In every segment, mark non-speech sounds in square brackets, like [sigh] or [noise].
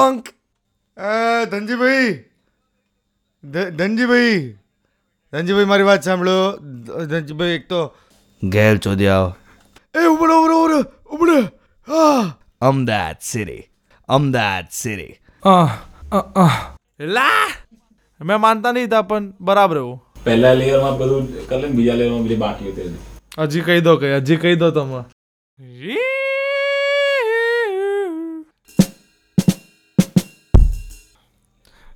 Funk Dhanjibhai. Dhanjibhai. Dhanjibhai મારી વાત સાંભળો. ધનજીભાઈ એક તો ઘેર ચોધી આવો. એ ઉબડો ઉબડો ઉબડો ઉબડો હા. Ahmedabad city Ahmedabad city. લા! મેં માનતા નહીં હતા પણ બરાબર એવું. પહેલા લેયરમાં બધું કરી લે બીજા લેયરમાં બધી બાકી હતી હજી કહી દો કઈ હજી કહી દો તમે.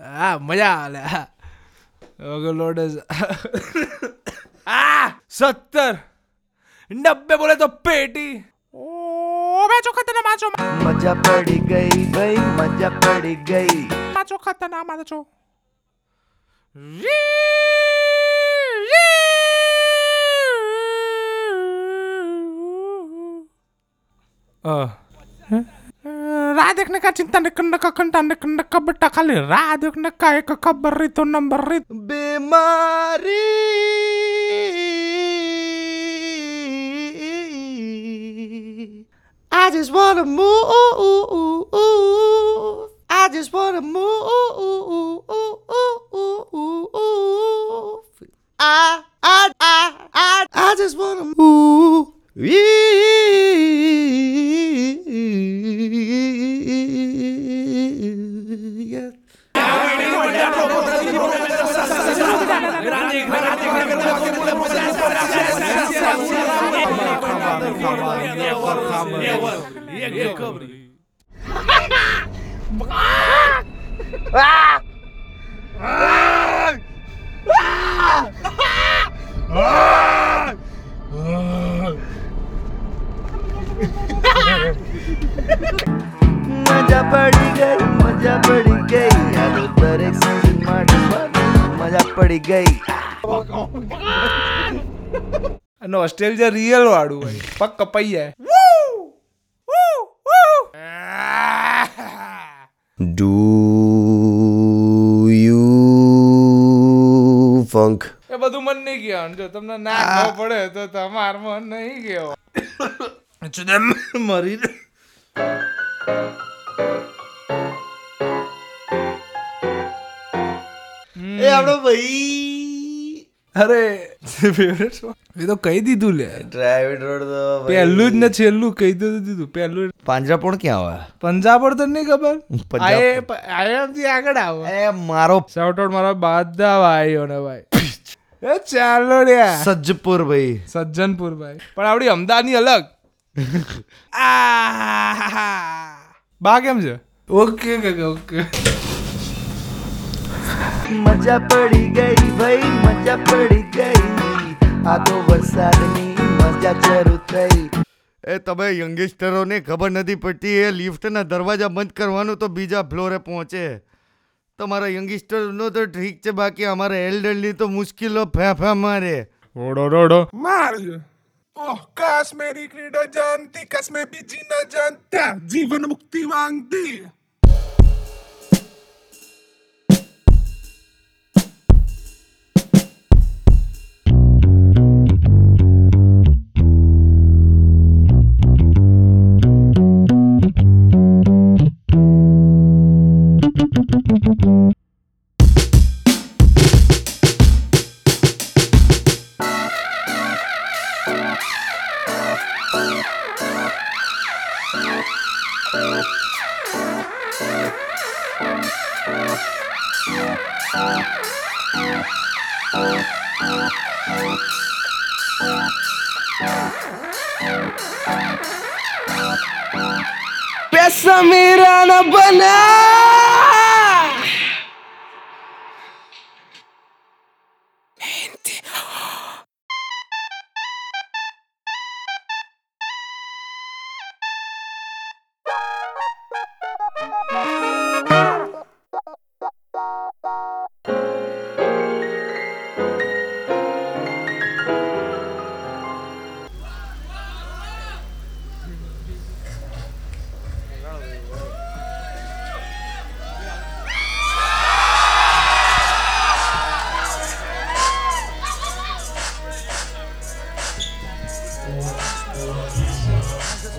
आ मज़ा आ रहा सत्तर। नब्बे बोले तो पेटी। ओ मैचो खतना माचो। मज़ा पड़ी गई भाई मज़ा पड़ी गई। माचो खतना माचो। री kabarito I just wanna move. I just wanna move. I, I, I, I, I just wanna move. मज़ा पड़ी गई मज़ा पड़ी गई। मज़ा पड़ी गई। [laughs] અને ઓસ્ટ્રેલિયા રિયલ વાળું હોય. પગ કપાઈ જાય. Do you funk? એ બધું મન નહીં કહેવાનું. જો તમને ના ખબર પડે તો તમાર મન નહીં કહેવો. મરી એ આપણો ભાઈ અરે ફેવરેટ એ તો કહી દીધું લે. ડ્રાઈવિંગ રોડ તો પહેલું જ ને છેલ્લું કહી દીધું દીધું પહેલું પાંજરાપોળ ક્યાં આવે પંજાબ તો નહીં ખબર? પંજાબ. આઈએમ આગળ આવો. એ મારો શાઉટ આઉટ મારા આવ્યો ભાઈઓને ભાઈ. એ ચાલો લ્યા સજ્જપુર ભાઈ. સજ્જનપુર ભાઈ. પણ આપણી અમદાવાદની અલગ. [laughs] આ બા કેમ છે? ઓકે ઓકે ઓકે મજા પડી ગઈ ભાઈ મજા પડી ગઈ. આ તો વરસાદની મજા શરૂ થઈ. એ તમે યંગસ્ટરોને ખબર નથી પડતી એ લિફ્ટના દરવાજા બંધ કરવાનું તો બીજા ફ્લોરે પહોંચે. તમારા યંગસ્ટરનો તો ઠીક છે બાકી અમારે એલ્ડરની તો મુશ્કેલો ફેફા મારે. ઓડો રોડો માર. ઓહ કાશ મેરી ક્રીડા જાનતી કાશ મેં બીજી ના જાનતા. જીવન મુક્તિ માંગતી. पैसा मेरा न बना